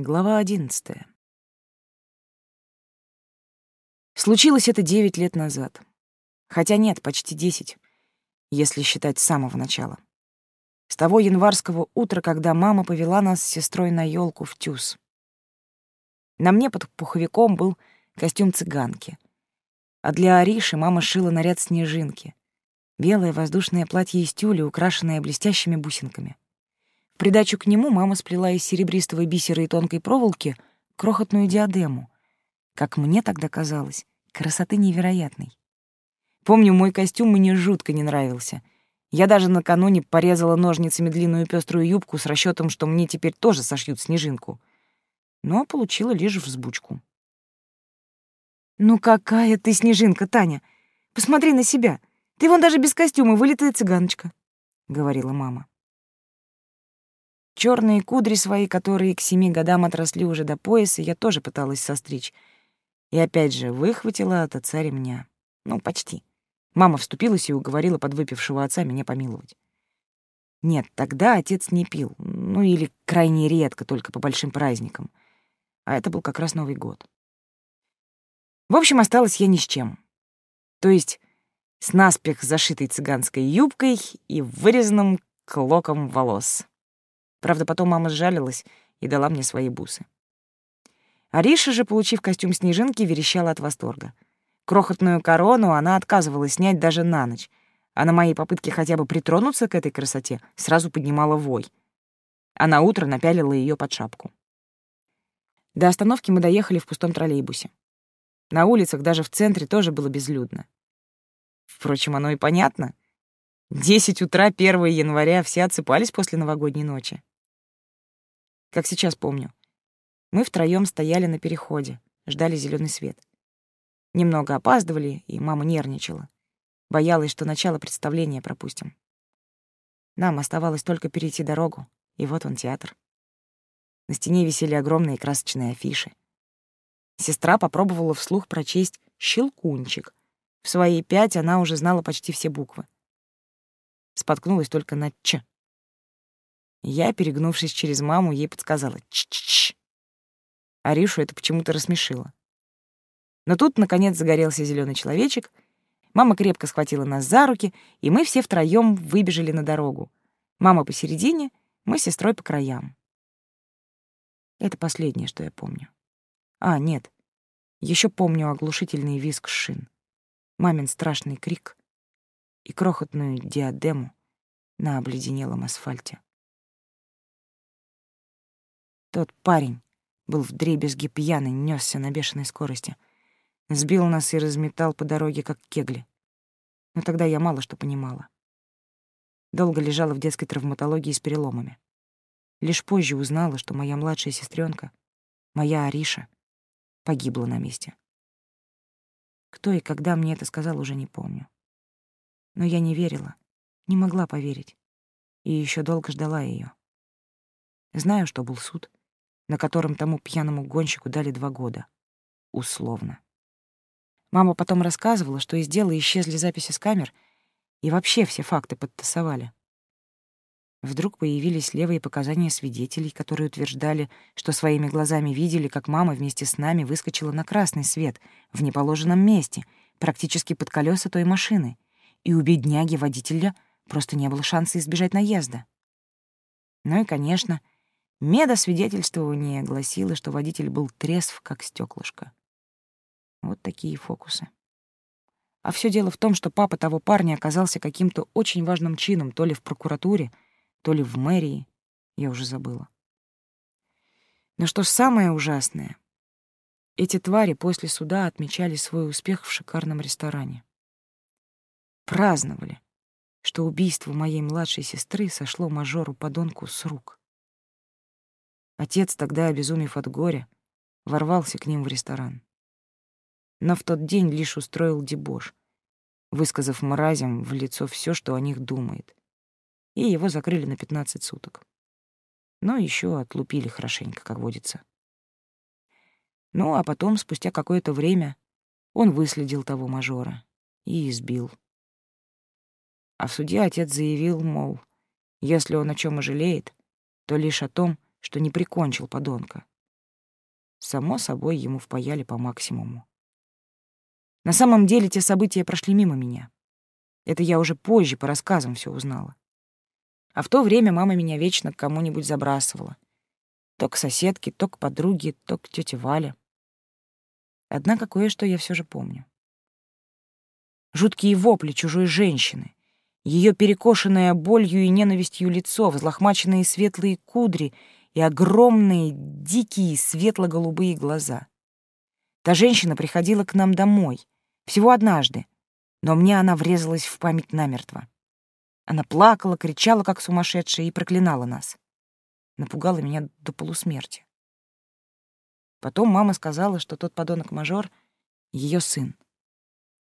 Глава одиннадцатая. Случилось это девять лет назад. Хотя нет, почти десять, если считать с самого начала. С того январского утра, когда мама повела нас с сестрой на елку в Тюз. На мне под пуховиком был костюм цыганки. А для Ариши мама шила наряд снежинки. Белое воздушное платье из тюля, украшенное блестящими бусинками. Придачу к нему мама сплела из серебристого бисера и тонкой проволоки крохотную диадему. Как мне тогда казалось, красоты невероятной. Помню, мой костюм мне жутко не нравился. Я даже накануне порезала ножницами длинную пеструю юбку с расчетом, что мне теперь тоже сошьют снежинку. Но получила лишь взбучку. «Ну какая ты снежинка, Таня! Посмотри на себя! Ты вон даже без костюма вылитая цыганочка!» — говорила мама. Черные кудри свои, которые к семи годам отросли уже до пояса, я тоже пыталась состричь. И опять же выхватила от отца ремня. Ну, почти. Мама вступилась и уговорила подвыпившего отца меня помиловать. Нет, тогда отец не пил. Ну, или крайне редко, только по большим праздникам. А это был как раз Новый год. В общем, осталась я ни с чем. То есть с наспех зашитой цыганской юбкой и вырезанным клоком волос. Правда, потом мама сжалилась и дала мне свои бусы. Ариша же, получив костюм снежинки, верещала от восторга. Крохотную корону она отказывалась снять даже на ночь, а на мои попытки хотя бы притронуться к этой красоте сразу поднимала вой. А на утро напялила ее под шапку. До остановки мы доехали в пустом троллейбусе. На улицах, даже в центре, тоже было безлюдно. Впрочем, оно и понятно. Десять утра 1 января все отсыпались после новогодней ночи как сейчас помню. Мы втроём стояли на переходе, ждали зелёный свет. Немного опаздывали, и мама нервничала. Боялась, что начало представления пропустим. Нам оставалось только перейти дорогу, и вот он театр. На стене висели огромные красочные афиши. Сестра попробовала вслух прочесть «Щелкунчик». В свои пять она уже знала почти все буквы. Споткнулась только на «Ч», я, перегнувшись через маму, ей подсказала «Ч-ч-ч». Аришу это почему-то рассмешило. Но тут, наконец, загорелся зеленый человечек, мама крепко схватила нас за руки, и мы все втроем выбежали на дорогу. Мама посередине, мы с сестрой по краям. Это последнее, что я помню. А, нет, еще помню оглушительный визг шин, мамин страшный крик и крохотную диадему на обледенелом асфальте. Тот парень был вдребезги пьяный, нёсся на бешеной скорости. Сбил нас и разметал по дороге, как кегли. Но тогда я мало что понимала. Долго лежала в детской травматологии с переломами. Лишь позже узнала, что моя младшая сестренка, моя Ариша, погибла на месте. Кто и когда мне это сказал, уже не помню. Но я не верила, не могла поверить. И еще долго ждала ее. Знаю, что был суд, на котором тому пьяному гонщику дали два года. Условно. Мама потом рассказывала, что из дела исчезли записи с камер, и вообще все факты подтасовали. Вдруг появились левые показания свидетелей, которые утверждали, что своими глазами видели, как мама вместе с нами выскочила на красный свет в неположенном месте, практически под колеса той машины, и у бедняги водителя просто не было шанса избежать наезда. Ну и, конечно, Медосвидетельствование гласило, что водитель был трезв, как стеклышко. Вот такие фокусы. А все дело в том, что папа того парня оказался каким-то очень важным чином, то ли в прокуратуре, то ли в мэрии, я уже забыла. Но что самое ужасное, эти твари после суда отмечали свой успех в шикарном ресторане. Праздновали, что убийство моей младшей сестры сошло мажору-подонку с рук. Отец, тогда обезумев от горя, ворвался к ним в ресторан. Но в тот день лишь устроил дебош, высказав мразям в лицо все, что о них думает. И его закрыли на 15 суток. Но еще отлупили хорошенько, как водится. Ну, а потом, спустя какое-то время, он выследил того мажора и избил. А в суде отец заявил, мол, если он о чем и жалеет, то лишь о том, что не прикончил подонка, Само собой, ему впаяли по максимуму. На самом деле те события прошли мимо меня. Это я уже позже по рассказам все узнала. А в то время мама меня вечно к кому-нибудь забрасывала. То к соседке, то к подруге, то к тете Вале. Однако кое-что я все же помню. Жуткие вопли чужой женщины, ее перекошенное болью и ненавистью лицо, взлохмаченные светлые кудри и огромные, дикие, светло-голубые глаза. Та женщина приходила к нам домой, всего однажды, но мне она врезалась в память намертво. Она плакала, кричала, как сумасшедшая, и проклинала нас. Напугала меня до полусмерти. Потом мама сказала, что тот подонок-мажор — ее сын.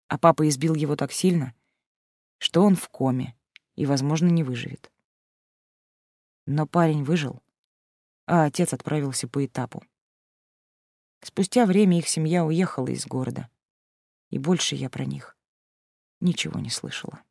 А папа избил его так сильно, что он в коме и, возможно, не выживет. Но парень выжил, а отец отправился по этапу. Спустя время их семья уехала из города, и больше я про них ничего не слышала.